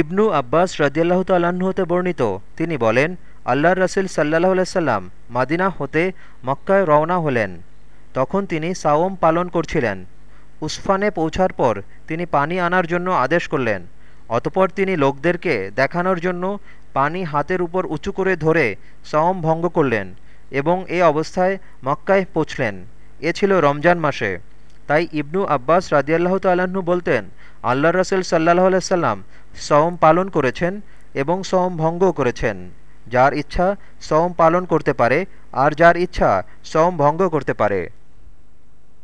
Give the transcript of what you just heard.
ইবনু আব্বাস রদিয়াল্লাহ হতে বর্ণিত। তিনি বলেন, আল্লাহর রসুল সাল্লাহ সাল্লাম মাদিনা হতে মক্কায় রওনা হলেন। তখন তিনি সাওম পালন করছিলেন। উসফানে পৌঁছার পর তিনি পানি আনার জন্য আদেশ করলেন। অতপর তিনি লোকদেরকে দেখানোর জন্য পানি হাতের উপর উঁচু করে ধরে সওম ভঙ্গ করলেন এবং এ অবস্থায় মক্কায় পৌঁছলেন। এ ছিল রমজান মাসে। তাই ইবনু আব্বাস রাজিয়াল্লাহ তাল্লাহ্ন বলতেন, আল্লাহ রসুল সাল্লাহ আলাইসাল্লাম সওম পালন করেছেন এবং সওম ভঙ্গও করেছেন। যার ইচ্ছা সওম পালন করতে পারে, আর যার ইচ্ছা সওম ভঙ্গ করতে পারে।